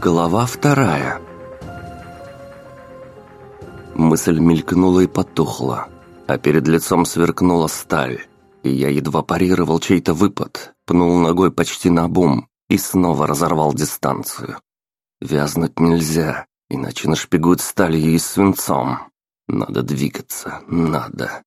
Глава вторая Мысль мелькнула и потухла, а перед лицом сверкнула сталь, и я едва парировал чей-то выпад, пнул ногой почти на бум и снова разорвал дистанцию. Вязнуть нельзя, иначе нашпигуют сталью и свинцом. Надо двигаться, надо.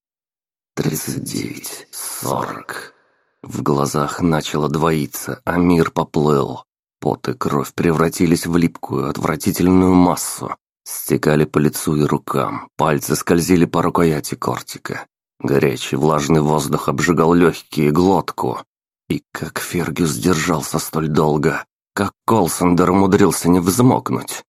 Тридцать девять, сорок. В глазах начало двоиться, а мир поплыл. Пот и кровь превратились в липкую, отвратительную массу. Стекали по лицу и рукам, пальцы скользили по рукояти кортика. Горячий влажный воздух обжигал легкие глотку. И как Фергюс держался столь долго, как Колсендер умудрился не взмокнуть.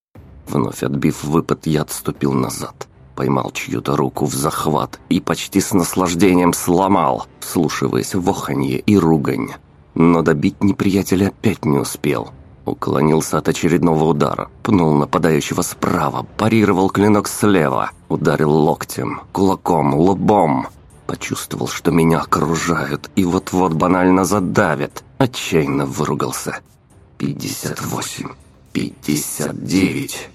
Вновь отбив выпад, я отступил назад. Поймал чью-то руку в захват и почти с наслаждением сломал, вслушиваясь в оханье и ругань. Но добить неприятеля опять не успел. Уклонился от очередного удара, пнул нападающего справа, парировал клинок слева, ударил локтем, кулаком, лбом. Почувствовал, что меня окружают и вот-вот банально задавят. Отчаянно выругался. «Пятьдесят восемь, пятьдесят девять».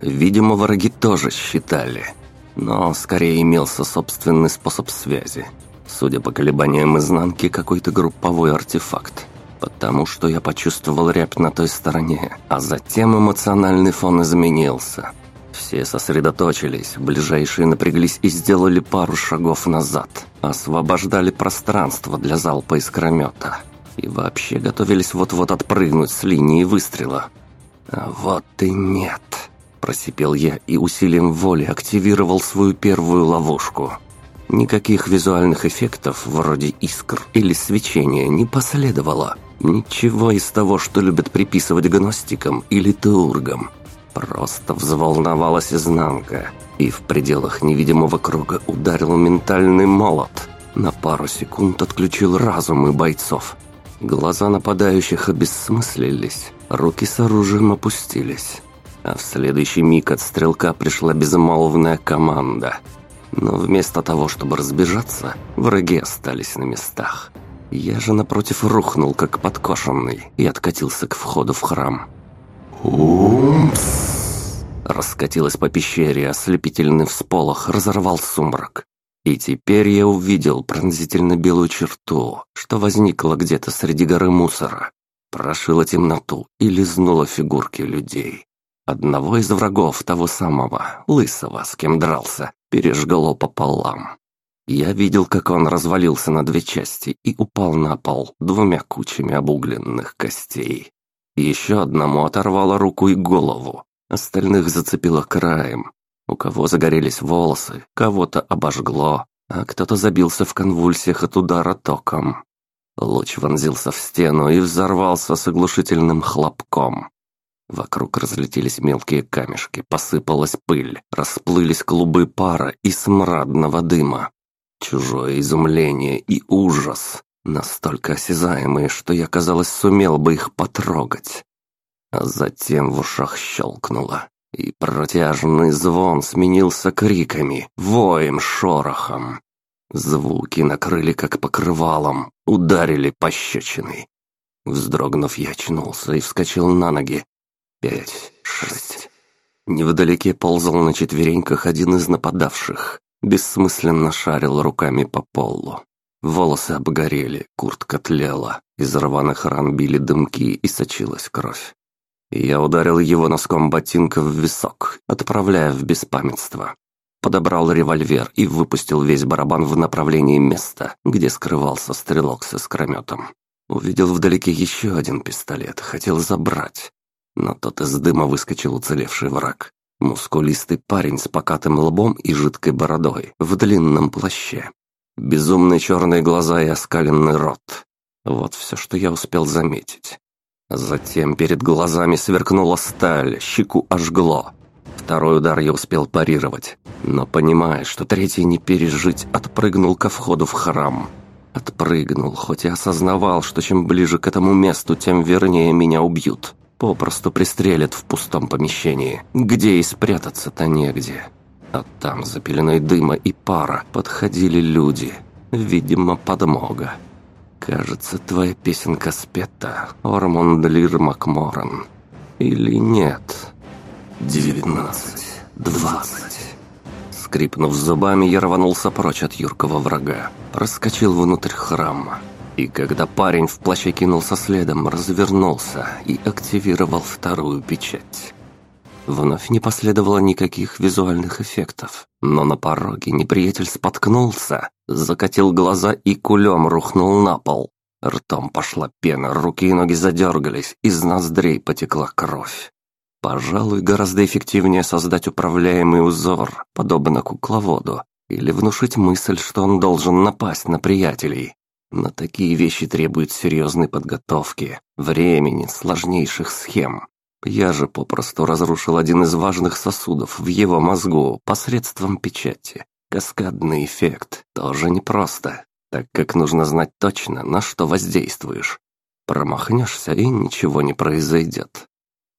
Видимо, враги тоже считали. Но скорее имелся собственный способ связи. Судя по колебаниям изнанки, какой-то групповой артефакт потому что я почувствовал рябь на той стороне, а затем эмоциональный фон изменился. Все сосредоточились, ближайшие напряглись и сделали пару шагов назад, освобождали пространство для залпа искромета и вообще готовились вот-вот отпрыгнуть с линии выстрела. А вот и нет, просипел я и усилием воли активировал свою первую ловушку. Никаких визуальных эффектов, вроде искр или свечения, не последовало – Ничего из того, что любят приписывать гностикам или теургам. Просто взволновалась изнанка, и в пределах невидимого круга ударил ментальный молот. На пару секунд отключил разумы бойцов. Глаза нападающих обессмыслились, руки с оружием опустились. А в следующий миг от стрелка пришла безмолвная команда. Но вместо того, чтобы разбежаться, враги остались на местах. Я же, напротив, рухнул, как подкошенный, и откатился к входу в храм. «Умпс!» Раскатилась по пещере, ослепительный всполох разорвал сумрак. И теперь я увидел пронзительно белую черту, что возникла где-то среди горы мусора. Прошила темноту и лизнула фигурки людей. Одного из врагов того самого, лысого, с кем дрался, пережгло пополам. Я видел, как он развалился на две части и упал на пол двумя кучами обугленных костей. Еще одному оторвало руку и голову, остальных зацепило краем. У кого загорелись волосы, кого-то обожгло, а кто-то забился в конвульсиях от удара током. Луч вонзился в стену и взорвался с оглушительным хлопком. Вокруг разлетелись мелкие камешки, посыпалась пыль, расплылись клубы пара и смрадного дыма. Чужое изумление и ужас, настолько осязаемые, что я, казалось, сумел бы их потрогать. А затем в ушах щелкнуло, и протяжный звон сменился криками, воем, шорохом. Звуки накрыли как покрывалом, ударили пощечиной. Вздрогнув, я очнулся и вскочил на ноги. Пять, шесть. Невдалеке ползал на четвереньках один из нападавших. Бессмысленно шарил руками по полу. Волосы обгорели, куртка тлела, из рваных ран били дымки и сочилась кровь. Я ударил его носком ботинка в висок, отправляя в беспамятство. Подобрал револьвер и выпустил весь барабан в направлении места, где скрывался стрелок с искрометом. Увидел вдалеке еще один пистолет, хотел забрать. Но тот из дыма выскочил уцелевший враг. Мускулистый парень с покатым лбом и жидкой бородой, в длинном плаще. Безумные черные глаза и оскаленный рот. Вот все, что я успел заметить. Затем перед глазами сверкнула сталь, щеку ожгло. Второй удар я успел парировать, но, понимая, что третий не пережить, отпрыгнул ко входу в храм. Отпрыгнул, хоть и осознавал, что чем ближе к этому месту, тем вернее меня убьют. Попросту пристрелят в пустом помещении, где и спрятаться-то негде. А там, за пеленой дыма и пара, подходили люди. Видимо, подмога. Кажется, твоя песенка спета, Ормондлир Макморан. Или нет? Девятнадцать, двадцать. Скрипнув зубами, я рванулся прочь от юркого врага. Проскочил внутрь храма. И когда парень в плаще кинулся следом, развернулся и активировал вторую печать. Вновь не последовало никаких визуальных эффектов, но на пороге неприятель споткнулся, закатил глаза и кулем рухнул на пол. Ртом пошла пена, руки и ноги задергались, из ноздрей потекла кровь. Пожалуй, гораздо эффективнее создать управляемый узор, подобно кукловоду, или внушить мысль, что он должен напасть на приятелей. Но такие вещи требуют серьезной подготовки, времени, сложнейших схем. Я же попросту разрушил один из важных сосудов в его мозгу посредством печати. Каскадный эффект тоже непросто, так как нужно знать точно, на что воздействуешь. Промахнешься, и ничего не произойдет.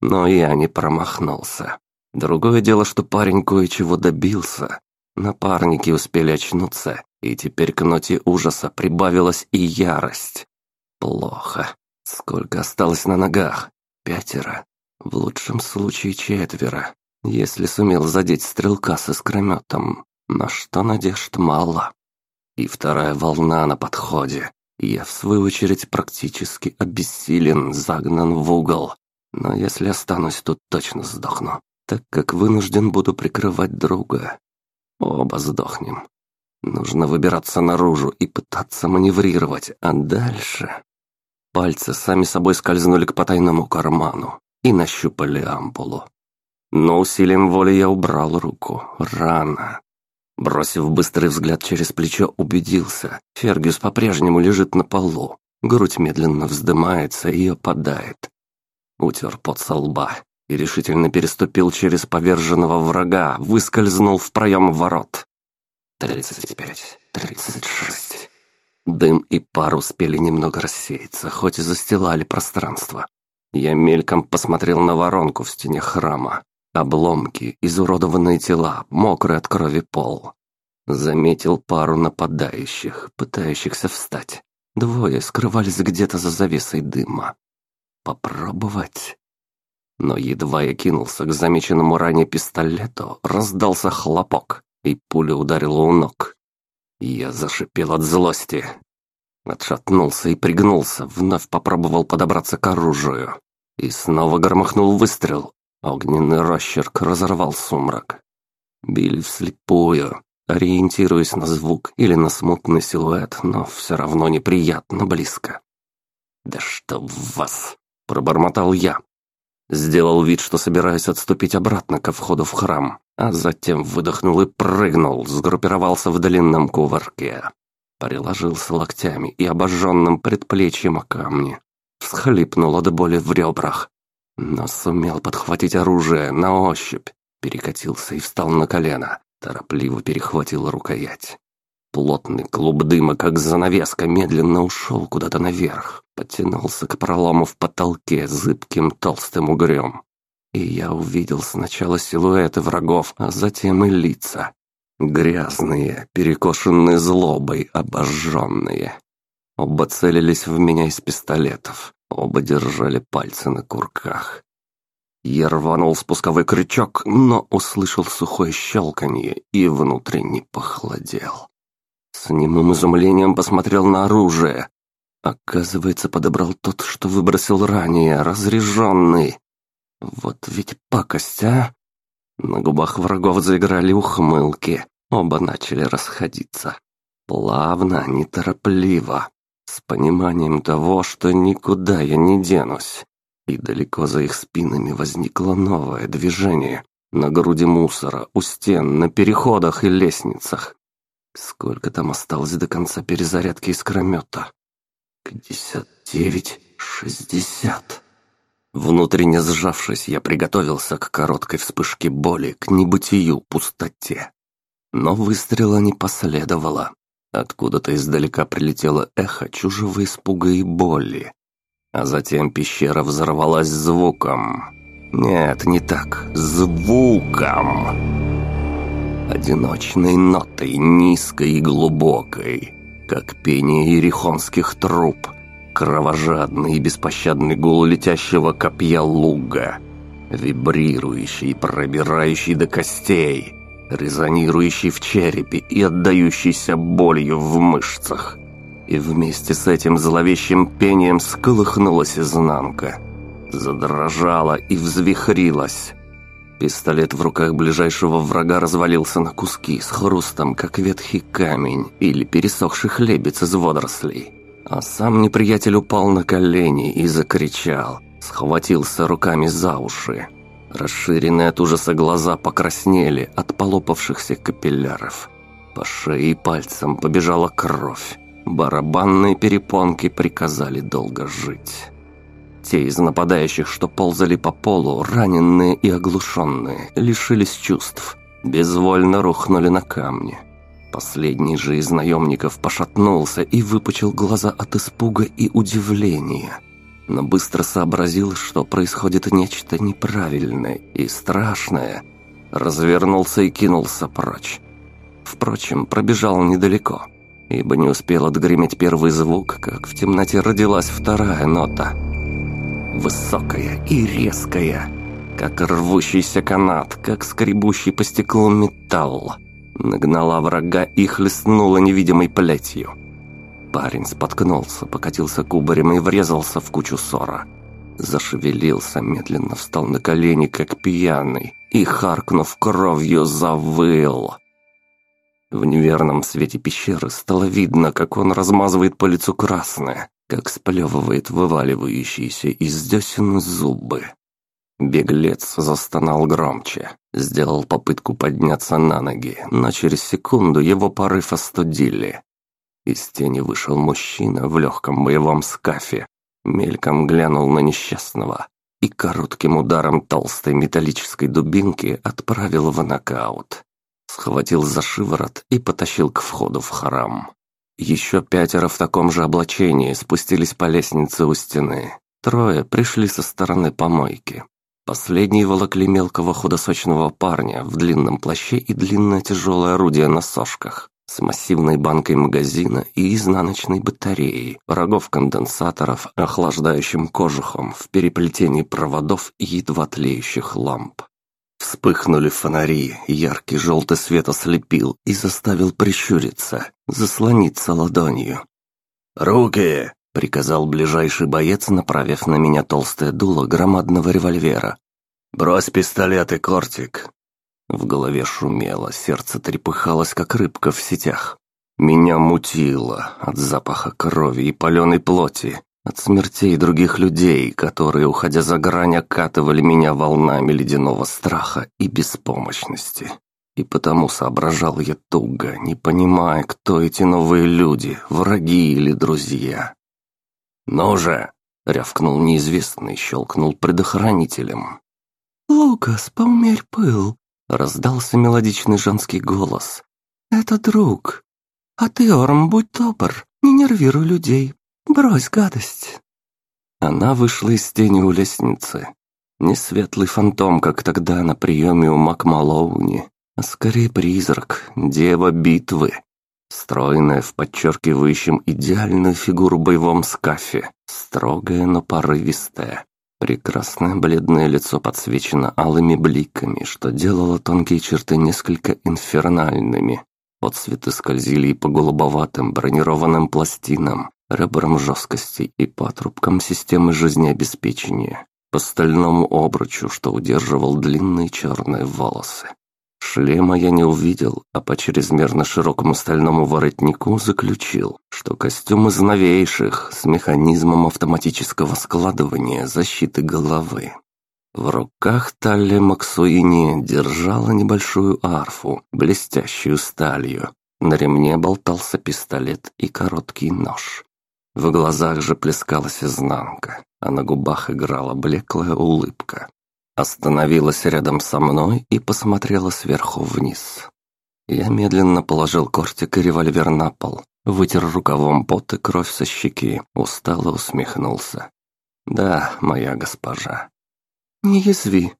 Но я не промахнулся. Другое дело, что парень кое-чего добился. Напарники успели очнуться, и теперь к ноте ужаса прибавилась и ярость. Плохо. Сколько осталось на ногах? Пятеро. В лучшем случае четверо, если сумел задеть стрелка с искрометом, на что надежд мало. И вторая волна на подходе. Я, в свою очередь, практически обессилен, загнан в угол. Но если останусь тут, точно сдохну, так как вынужден буду прикрывать друга. Оба сдохнем. Нужно выбираться наружу и пытаться маневрировать, а дальше... Пальцы сами собой скользнули к потайному карману и нащупали ампулу. Но усилием воли я убрал руку. Рано. Бросив быстрый взгляд через плечо, убедился. Фергюс по-прежнему лежит на полу. Грудь медленно вздымается и опадает. Утер пот со лба и решительно переступил через поверженного врага, выскользнул в проем ворот. Тридцать пять, тридцать шесть. Дым и пар успели немного рассеяться, хоть и застилали пространство. Я мельком посмотрел на воронку в стене храма. Обломки, изуродованные тела, мокрый от крови пол. Заметил пару нападающих, пытающихся встать. Двое скрывались где-то за завесой дыма. Попробовать? Но едва я кинулся к замеченному ранее пистолету, раздался хлопок, и пуля ударила у ног. Я зашипел от злости. Отшатнулся и пригнулся, вновь попробовал подобраться к оружию. И снова громыхнул выстрел. Огненный росчерк разорвал сумрак. Били вслепую, ориентируясь на звук или на смутный силуэт, но все равно неприятно близко. «Да что в вас!» – пробормотал я. Сделал вид, что собираюсь отступить обратно ко входу в храм, а затем выдохнул и прыгнул, сгруппировался в длинном кувырке. Приложился локтями и обожженным предплечьем о камни. Всхлипнул от боли в ребрах. Но сумел подхватить оружие на ощупь. Перекатился и встал на колено. Торопливо перехватил рукоять. Плотный клуб дыма, как занавеска, медленно ушел куда-то наверх. Подтянулся к пролому в потолке зыбким толстым угрем. И я увидел сначала силуэты врагов, а затем и лица. Грязные, перекошенные злобой, обожженные. Оба целились в меня из пистолетов, оба держали пальцы на курках. Я рванул спусковой крючок, но услышал сухое щелканье и внутренне похолодел. С немым изумлением посмотрел на оружие. Оказывается, подобрал тот, что выбросил ранее, разряженный. Вот ведь пакость, а? На губах врагов заиграли ухмылки. Оба начали расходиться. Плавно, неторопливо, с пониманием того, что никуда я не денусь. И далеко за их спинами возникло новое движение. На груди мусора, у стен, на переходах и лестницах. Сколько там осталось до конца перезарядки искромета? Пятьдесят девять, шестьдесят. Внутренне сжавшись, я приготовился к короткой вспышке боли, к небытию, пустоте. Но выстрела не последовало. Откуда-то издалека прилетело эхо чужого испуга и боли. А затем пещера взорвалась звуком. Нет, не так. Звуком. Одиночной нотой, низкой и глубокой. как пение ерехонских труб, кровожадный и беспощадный гул летящего копья луга, вибрирующий, пробирающий до костей, резонирующий в черепе и отдающийся болью в мышцах. И вместе с этим зловещим пением сколыхнулась изнанка. Задрожала и взвихрилась. Пистолет в руках ближайшего врага развалился на куски с хрустом, как ветхий камень или пересохший хлебец из водорослей. А сам неприятель упал на колени и закричал, схватился руками за уши. Расширенные от ужаса глаза покраснели от полопавшихся капилляров. По шее и пальцам побежала кровь. Барабанные перепонки приказали долго жить. Те из нападающих, что ползали по полу, раненые и оглушенные, лишились чувств, безвольно рухнули на камни. Последний же из наемников пошатнулся и выпучил глаза от испуга и удивления, но быстро сообразил, что происходит нечто неправильное и страшное. Развернулся и кинулся прочь. Впрочем, пробежал недалеко, ибо не успел отгреметь первый звук, как в темноте родилась вторая нота – высокая и резкая, как рвущийся канат, как скребущий по стеклу металл. Нагнала врага и хлестнула невидимой плетью. Парень споткнулся, покатился кубарем и врезался в кучу ссора. Зашевелился, медленно встал на колени, как пьяный, и, харкнув кровью, завыл. В неверном свете пещеры стало видно, как он размазывает по лицу красное, как сплевывает вываливающиеся из десен зубы. Беглец застонал громче, сделал попытку подняться на ноги, но через секунду его порыв остудили. Из тени вышел мужчина в легком боевом скафе, мельком глянул на несчастного и коротким ударом толстой металлической дубинки отправил в нокаут. Схватил за шиворот и потащил к входу в храм. Еще пятеро в таком же облачении спустились по лестнице у стены. Трое пришли со стороны помойки. Последние волокли мелкого худосочного парня в длинном плаще и длинное тяжелое орудие на сошках с массивной банкой магазина и изнаночной батареей, рогов конденсаторов, охлаждающим кожухом в переплетении проводов и едва тлеющих ламп. Вспыхнули фонари, яркий желтый свет ослепил и заставил прищуриться, заслониться ладонью. «Руки!» — приказал ближайший боец, направив на меня толстое дуло громадного револьвера. «Брось пистолет и кортик!» В голове шумело, сердце трепыхалось, как рыбка в сетях. Меня мутило от запаха крови и паленой плоти, от смертей других людей, которые, уходя за грань, окатывали меня волнами ледяного страха и беспомощности. И потому соображал я туго, не понимая, кто эти новые люди, враги или друзья. «Ну же!» — рявкнул неизвестный, щелкнул предохранителем. «Лукас, поумерь пыл!» — раздался мелодичный женский голос. «Это друг. А ты, Орм, будь добр, не нервируй людей, Брось гадость!» Она вышла из тени у лестницы. Не светлый фантом, как тогда на приеме у Макмалоуни, а скорее призрак, дева битвы, стройная в подчеркивающем идеальную фигуру боевом скафе, строгая, но порывистая. Прекрасное бледное лицо подсвечено алыми бликами, что делало тонкие черты несколько инфернальными. Отцветы скользили и по голубоватым бронированным пластинам, ребрам жесткости и патрубкам системы жизнеобеспечения, по стальному обручу, что удерживал длинные черные волосы. Шлема я не увидел, а по чрезмерно широкому стальному воротнику заключил, что костюм из новейших, с механизмом автоматического складывания защиты головы. В руках Талли Максуини держала небольшую арфу, блестящую сталью. На ремне болтался пистолет и короткий нож. В глазах же плескалась изнанка, а на губах играла блеклая улыбка. Остановилась рядом со мной и посмотрела сверху вниз. Я медленно положил кортик и револьвер на пол, вытер рукавом пот и кровь со щеки, устало усмехнулся. «Да, моя госпожа». «Не язви».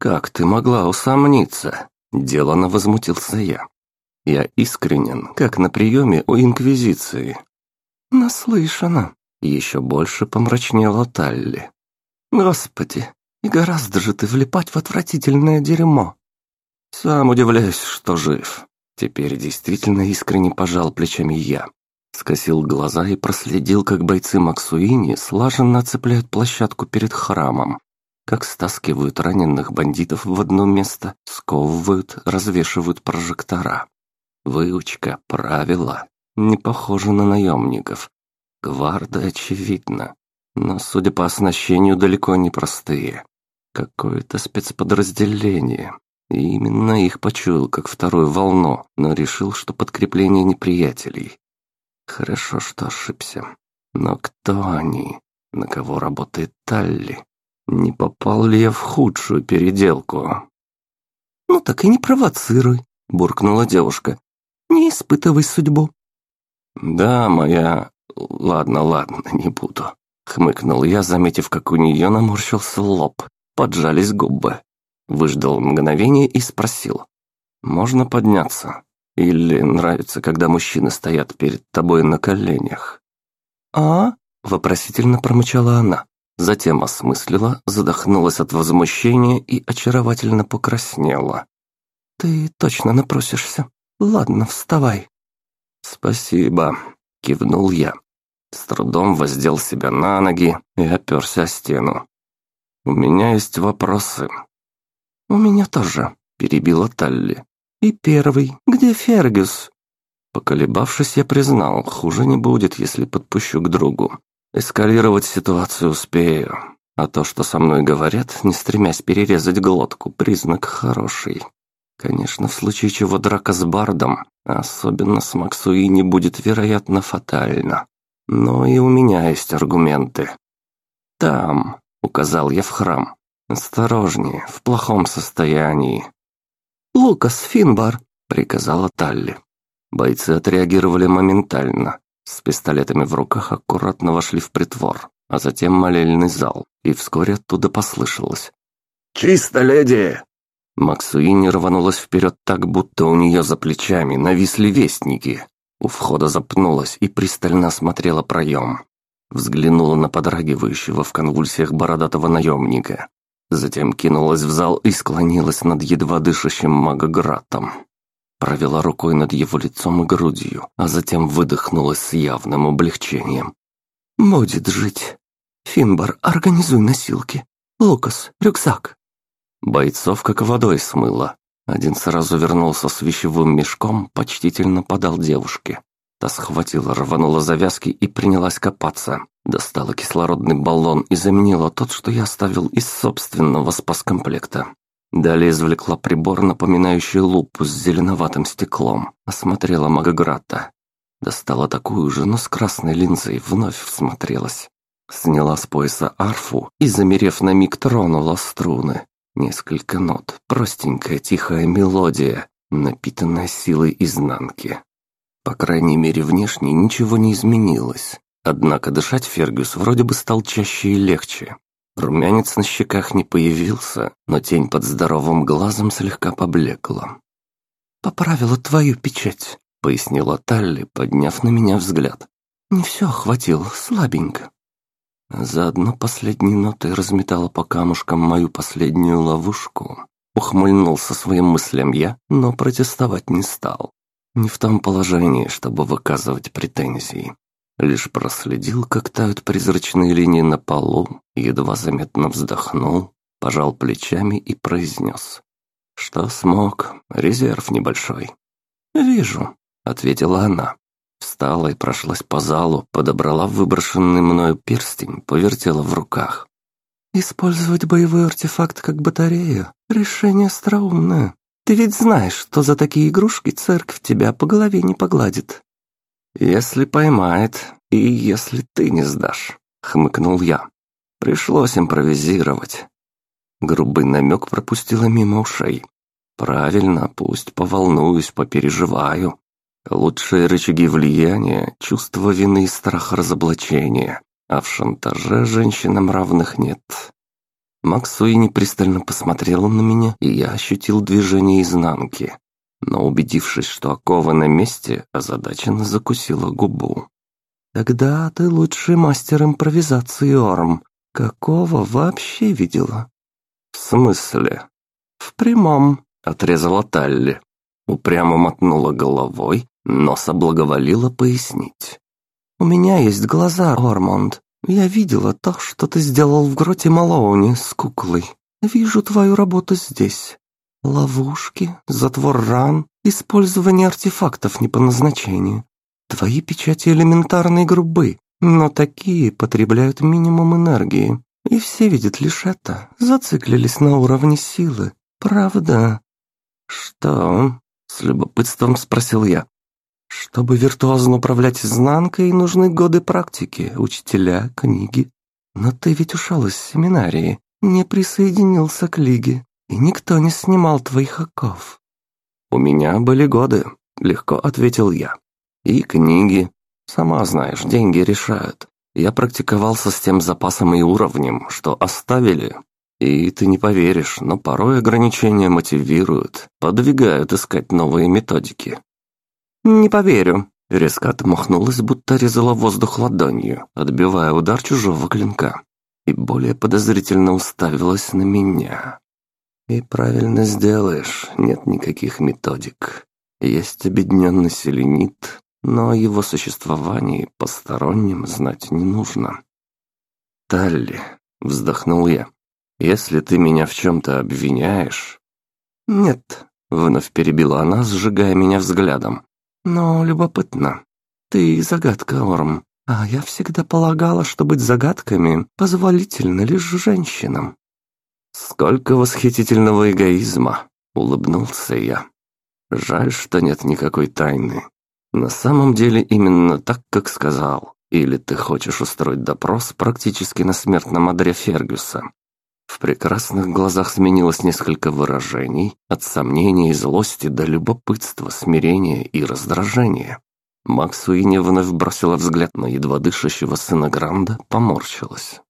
«Как ты могла усомниться?» Делано возмутился я. Я искренен, как на приеме у Инквизиции». «Наслышана», — еще больше помрачнела Талли. «Господи, и гораздо же ты влипать в отвратительное дерьмо». Сам удивляюсь, что жив. Теперь действительно искренне пожал плечами я. Скосил глаза и проследил, как бойцы Максуини слаженно оцепляют площадку перед храмом, как стаскивают раненых бандитов в одно место, сковывают, развешивают прожектора. Выучка, правила. Не похоже на наемников. Гварды очевидно, но, судя по оснащению, далеко не простые. Какое-то спецподразделение. И именно их почуял как вторую волну, но решил, что подкрепление неприятелей. Хорошо, что ошибся. Но кто они? На кого работает Талли? Не попал ли я в худшую переделку? «Ну так и не провоцируй», — буркнула девушка. «Не испытывай судьбу». «Да, моя... Ладно, ладно, не буду», — хмыкнул я, заметив, как у нее наморщился лоб, поджались губы. Выждал мгновение и спросил. «Можно подняться? Или нравится, когда мужчины стоят перед тобой на коленях?» «А?» — вопросительно промычала она. Затем осмыслила, задохнулась от возмущения и очаровательно покраснела. «Ты точно напросишься? Ладно, вставай». «Спасибо», — кивнул я. С трудом воздел себя на ноги и оперся о стену. «У меня есть вопросы». «У меня тоже», — перебила Талли. «И первый. Где Фергюс?» Поколебавшись, я признал, хуже не будет, если подпущу к другу. Эскалировать ситуацию успею, а то, что со мной говорят, не стремясь перерезать глотку, признак хороший. Конечно, в случае чего драка с Бардом, особенно с Максуи, не будет, вероятно, фатальна. Но и у меня есть аргументы. «Там», — указал я в храм, — «осторожнее, в плохом состоянии». «Лукас, Финбар», — приказала Талли. Бойцы отреагировали моментально, с пистолетами в руках аккуратно вошли в притвор, а затем молельный зал, и вскоре оттуда послышалось. «Чисто, леди!» Максуини рванулась вперед так, будто у нее за плечами нависли вестники. У входа запнулась и пристально осмотрела проем. Взглянула на подрагивающего в конвульсиях бородатого наемника. Затем кинулась в зал и склонилась над едва дышащим магогратом провела рукой над его лицом и грудью, а затем выдохнула с явным облегчением. «Будет жить. Финбар, организуй носилки. Лукас, рюкзак». Бойцов как водой смыло. Один сразу вернулся с вещевым мешком, почтительно подал девушке. Та схватила, рванула завязки и принялась копаться. Достала кислородный баллон и заменила тот, что я оставил из собственного спаскомплекта. Далее извлекла прибор, напоминающий лупу с зеленоватым стеклом. Осмотрела Магограта. Достала такую же, но с красной линзой, вновь всмотрелась. Сняла с пояса арфу и, замерев на миг, тронула струны. Несколько нот, простенькая тихая мелодия, напитанная силой изнанки. По крайней мере, внешне ничего не изменилось. Однако дышать Фергюс вроде бы стал чаще и легче. Румянец на щеках не появился, но тень под здоровым глазом слегка поблекла. «Поправила твою печать», — пояснила Талли, подняв на меня взгляд. «Не все охватил, слабенько». Заодно последней нотой разметала по камушкам мою последнюю ловушку. Ухмыльнулся своим мыслям я, но протестовать не стал. Не в том положении, чтобы выказывать претензии. Лишь проследил, как тают призрачные линии на полу, едва заметно вздохнул, пожал плечами и произнес. «Что смог? Резерв небольшой». «Вижу», — ответила она. Встала и прошлась по залу, подобрала выброшенный мною перстень, повертела в руках. «Использовать боевой артефакт как батарею — решение остроумное. Ты ведь знаешь, что за такие игрушки церковь тебя по голове не погладит. «Если поймает, и если ты не сдашь», — хмыкнул я. Пришлось импровизировать. Грубый намек пропустила мимо ушей. Правильно, пусть поволнуюсь, попереживаю. Лучшие рычаги влияния — чувство вины и страх разоблачения, а в шантаже женщинам равных нет. Максуини пристально посмотрела на меня, и я ощутил движение изнанки. но, убедившись, что окова на месте, озадаченно закусила губу. «Тогда ты лучший мастер импровизации, Орм. Какого вообще видела?» «В смысле?» «В прямом», — отрезала Талли. Упрямо мотнула головой, но соблаговолила пояснить. «У меня есть глаза, Ормонд. Я видела то, что ты сделал в гроте Малоуни с куклой. Вижу твою работу здесь. Ловушки, затвор ран, использование артефактов не по назначению. Твои печати элементарные грубы, но такие потребляют минимум энергии. И все видят лишь это, зациклились на уровне силы. Правда? Что? С любопытством спросил я. Чтобы виртуозно управлять изнанкой, нужны годы практики, учителя, книги. Но ты ведь ушел из семинарии, не присоединился к лиге, и никто не снимал твоих оков. У меня были годы, легко ответил я. И книги. Сама знаешь, деньги решают. Я практиковался с тем запасом и уровнем, что оставили. И ты не поверишь, но порой ограничения мотивируют, подвигают искать новые методики. «Не поверю», — резко отмахнулась, будто резала воздух ладонью, отбивая удар чужого клинка. И более подозрительно уставилась на меня. «И правильно сделаешь, нет никаких методик. Есть обедненный селенит, но о его существовании посторонним знать не нужно». «Талли», — вздохнул я, — «если ты меня в чем-то обвиняешь...» «Нет», — вновь перебила она, сжигая меня взглядом. Но любопытно. Ты загадка, Орм. А я всегда полагала, что быть загадками позволительно лишь женщинам. Сколько восхитительного эгоизма, улыбнулся я. Жаль, что нет никакой тайны. На самом деле именно так, как сказал. Или ты хочешь устроить допрос практически на смертном одре Фергюса, в прекрасных глазах сменилось несколько выражений, от сомнения и злости до любопытства, смирения и раздражения. Макс Уинни вновь бросила взгляд на едва дышащего сына Гранда, поморщилась.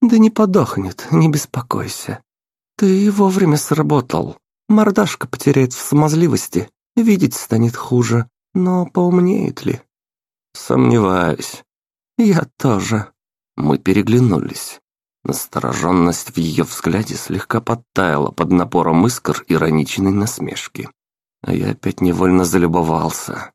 «Да не подохнет, не беспокойся. Ты вовремя сработал. Мордашка потеряет в смазливости, видеть станет хуже, но поумнеет ли?» «Сомневаюсь». «Я тоже». Мы переглянулись. Настороженность в ее взгляде слегка подтаяла под напором искр ироничной насмешки. А я опять невольно залюбовался.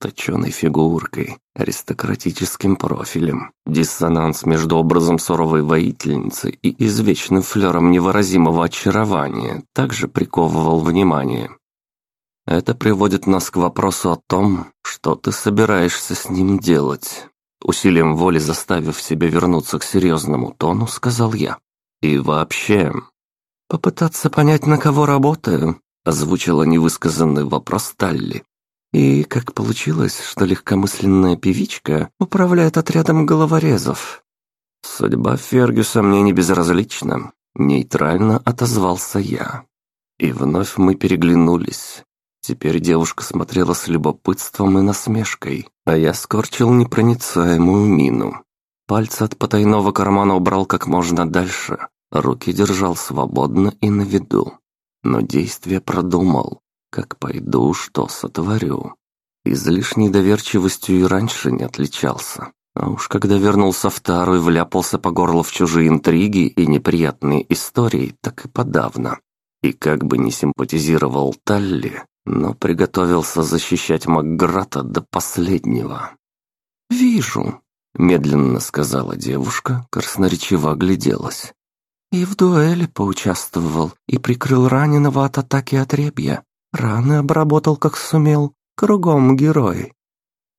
Точеной фигуркой, аристократическим профилем, диссонанс между образом суровой воительницы и извечным флером невыразимого очарования также приковывал внимание. Это приводит нас к вопросу о том, что ты собираешься с ним делать. Усилием воли заставив себя вернуться к серьезному тону, сказал я. «И вообще...» «Попытаться понять, на кого работаю», озвучила невысказанный вопрос Талли. «И как получилось, что легкомысленная певичка управляет отрядом головорезов?» «Судьба Фергюса мне не безразлична», — нейтрально отозвался я. И вновь мы переглянулись. Теперь девушка смотрела с любопытством и насмешкой, а я скорчил непроницаемую мину. Пальцы от потайного кармана убрал как можно дальше, руки держал свободно и на виду. Но действие продумал. Как пойду, что сотворю. Излишней доверчивостью и раньше не отличался. А уж когда вернулся второй, вляпался по горло в чужие интриги и неприятные истории, так и подавно. И как бы не симпатизировал Талли, но приготовился защищать Макграта до последнего. «Вижу», — медленно сказала девушка, красноречиво огляделась. «И в дуэли поучаствовал, и прикрыл раненого от атаки отребья. Раны обработал, как сумел. Кругом герой».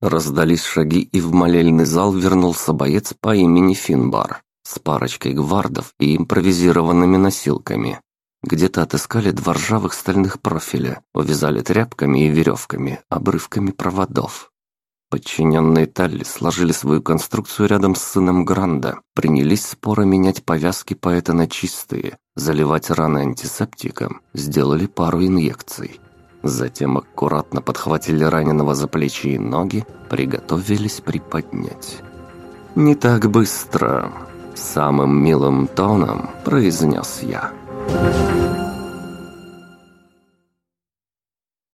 Раздались шаги, и в молельный зал вернулся боец по имени Финбар с парочкой гвардов и импровизированными носилками. Где-то отыскали два ржавых стальных профиля, увязали тряпками и веревками, обрывками проводов. Подчиненные Талли сложили свою конструкцию рядом с сыном Гранда, принялись споро менять повязки поэта на чистые, заливать раны антисептиком, сделали пару инъекций. Затем аккуратно подхватили раненого за плечи и ноги, приготовились приподнять. «Не так быстро», — самым милым тоном произнес я. Thank you.